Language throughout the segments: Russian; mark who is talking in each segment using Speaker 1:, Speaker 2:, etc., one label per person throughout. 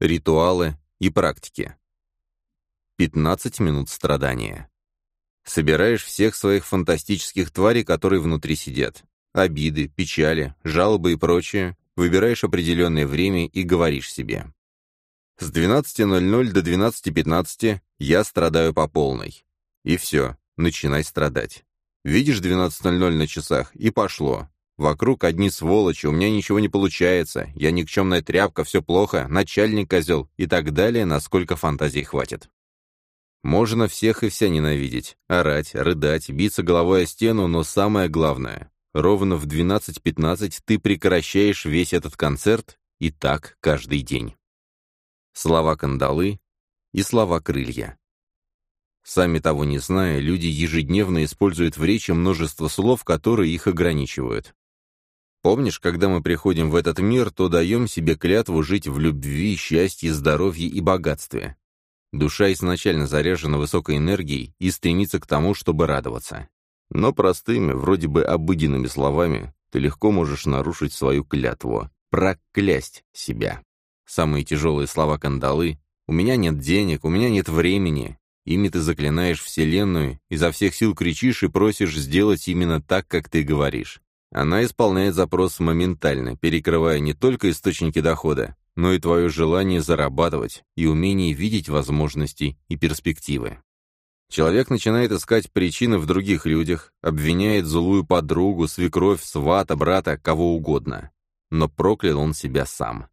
Speaker 1: Ритуалы и практики. 15 минут страдания. Собираешь всех своих фантастических тварей, которые внутри сидят. Обиды, печали, жалобы и прочее. Выбираешь определенное время и говоришь себе. С 12.00 до 12.15 я страдаю по полной. И все, начинай страдать. Видишь 12.00 на часах, и пошло. Вокруг одни сволочи, у меня ничего не получается, я никчемная тряпка, все плохо, начальник козел и так далее, насколько фантазии хватит. Можно всех и вся ненавидеть, орать, рыдать, биться головой о стену, но самое главное, ровно в 12.15 ты прекращаешь весь этот концерт, и так каждый день. Слова кандалы и слова крылья. Сами того не зная, люди ежедневно используют в речи множество слов, которые их ограничивают. Помнишь, когда мы приходим в этот мир, то даем себе клятву жить в любви, счастье, здоровье и богатстве. Душа изначально заряжена высокой энергией и стремится к тому, чтобы радоваться. Но простыми, вроде бы обыденными словами, ты легко можешь нарушить свою клятву, проклясть себя. Самые тяжелые слова кандалы «У меня нет денег, у меня нет времени». Ими ты заклинаешь Вселенную, изо всех сил кричишь и просишь сделать именно так, как ты говоришь. Она исполняет запрос моментально, перекрывая не только источники дохода, но и твое желание зарабатывать и умение видеть возможности и перспективы. Человек начинает искать причины в других людях, обвиняет злую подругу, свекровь, свата, брата, кого угодно. Но проклял он себя сам.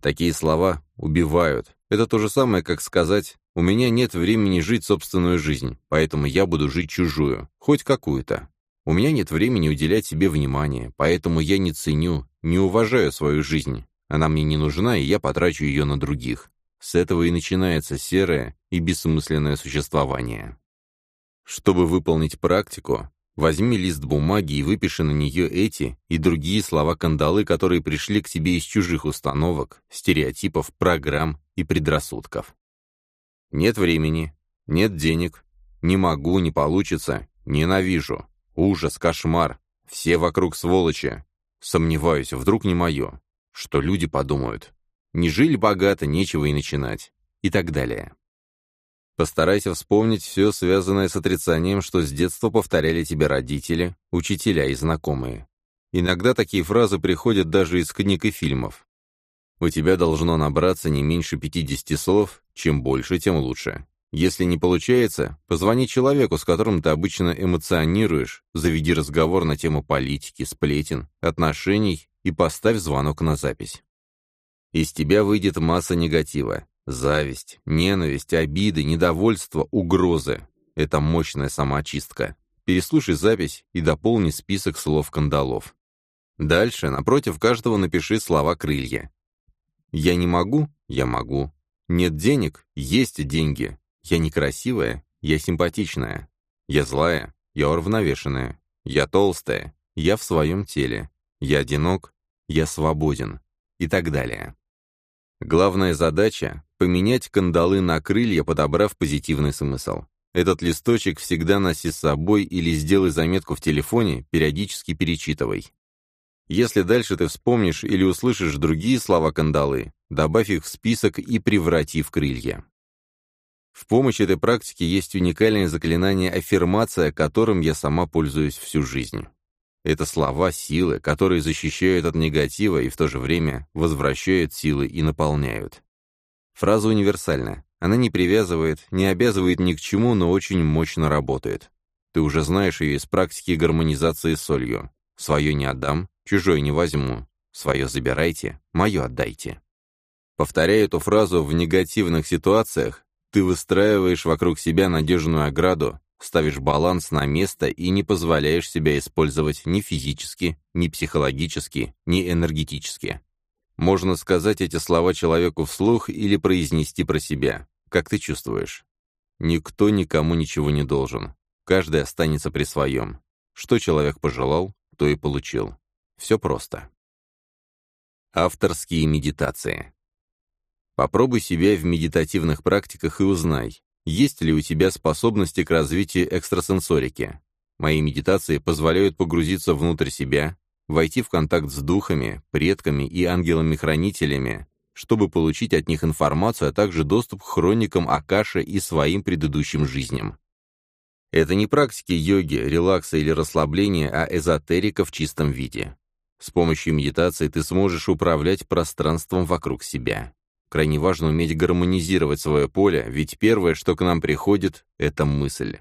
Speaker 1: Такие слова убивают. Это то же самое, как сказать «У меня нет времени жить собственную жизнь, поэтому я буду жить чужую, хоть какую-то». У меня нет времени уделять себе внимание, поэтому я не ценю, не уважаю свою жизнь. Она мне не нужна, и я потрачу ее на других. С этого и начинается серое и бессмысленное существование. Чтобы выполнить практику, возьми лист бумаги и выпиши на нее эти и другие слова-кандалы, которые пришли к тебе из чужих установок, стереотипов, программ и предрассудков. Нет времени, нет денег, не могу, не получится, ненавижу, Ужас, кошмар. Все вокруг сволочи. Сомневаюсь, вдруг не мое. Что люди подумают. Не жили богато, нечего и начинать. И так далее. Постарайся вспомнить все, связанное с отрицанием, что с детства повторяли тебе родители, учителя и знакомые. Иногда такие фразы приходят даже из книг и фильмов. У тебя должно набраться не меньше 50 слов, чем больше, тем лучше. Если не получается, позвони человеку, с которым ты обычно эмоционируешь, заведи разговор на тему политики, сплетен, отношений и поставь звонок на запись. Из тебя выйдет масса негатива. Зависть, ненависть, обиды, недовольство, угрозы. Это мощная самоочистка. Переслушай запись и дополни список слов-кандалов. Дальше напротив каждого напиши слова крылья. «Я не могу» — «я могу». «Нет денег» — «есть деньги». Я некрасивая, я симпатичная. Я злая, я уравновешенная. Я толстая, я в своем теле. Я одинок, я свободен. И так далее. Главная задача — поменять кандалы на крылья, подобрав позитивный смысл. Этот листочек всегда носи с собой или сделай заметку в телефоне, периодически перечитывай. Если дальше ты вспомнишь или услышишь другие слова кандалы, добавь их в список и преврати в крылья. В помощь этой практике есть уникальное заклинание аффирмация, которым я сама пользуюсь всю жизнь. Это слова силы, которые защищают от негатива и в то же время возвращают силы и наполняют. Фраза универсальна. Она не привязывает, не обязывает ни к чему, но очень мощно работает. Ты уже знаешь ее из практики гармонизации с солью. Свое не отдам, чужое не возьму. Свое забирайте, мое отдайте. Повторяя эту фразу в негативных ситуациях, ты выстраиваешь вокруг себя надежную ограду, ставишь баланс на место и не позволяешь себя использовать ни физически, ни психологически, ни энергетически. Можно сказать эти слова человеку вслух или произнести про себя, как ты чувствуешь. Никто никому ничего не должен. Каждый останется при своем. Что человек пожелал, то и получил. Все просто. Авторские медитации. Попробуй себя в медитативных практиках и узнай, есть ли у тебя способности к развитию экстрасенсорики. Мои медитации позволяют погрузиться внутрь себя, войти в контакт с духами, предками и ангелами-хранителями, чтобы получить от них информацию, а также доступ к хроникам Акаши и своим предыдущим жизням. Это не практики йоги, релакса или расслабления, а эзотерика в чистом виде. С помощью медитации ты сможешь управлять пространством вокруг себя. Крайне важно уметь гармонизировать свое поле, ведь первое, что к нам приходит, — это мысль.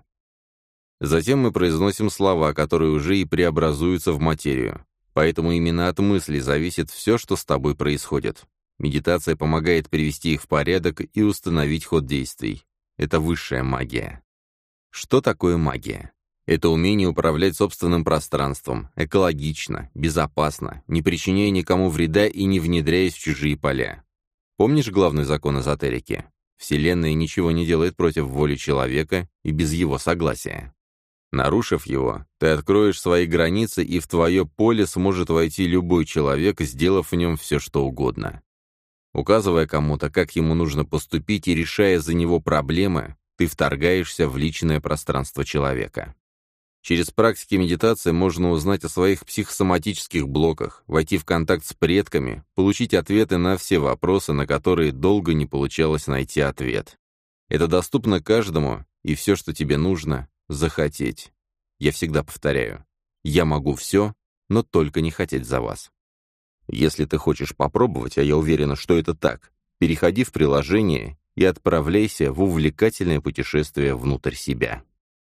Speaker 1: Затем мы произносим слова, которые уже и преобразуются в материю. Поэтому именно от мыслей зависит все, что с тобой происходит. Медитация помогает привести их в порядок и установить ход действий. Это высшая магия. Что такое магия? Это умение управлять собственным пространством, экологично, безопасно, не причиняя никому вреда и не внедряясь в чужие поля. Помнишь главный закон эзотерики? Вселенная ничего не делает против воли человека и без его согласия. Нарушив его, ты откроешь свои границы, и в твое поле сможет войти любой человек, сделав в нем все, что угодно. Указывая кому-то, как ему нужно поступить и решая за него проблемы, ты вторгаешься в личное пространство человека. Через практики медитации можно узнать о своих психосоматических блоках, войти в контакт с предками, получить ответы на все вопросы, на которые долго не получалось найти ответ. Это доступно каждому, и все, что тебе нужно, захотеть. Я всегда повторяю, я могу все, но только не хотеть за вас. Если ты хочешь попробовать, а я уверена, что это так, переходи в приложение и отправляйся в увлекательное путешествие внутрь себя.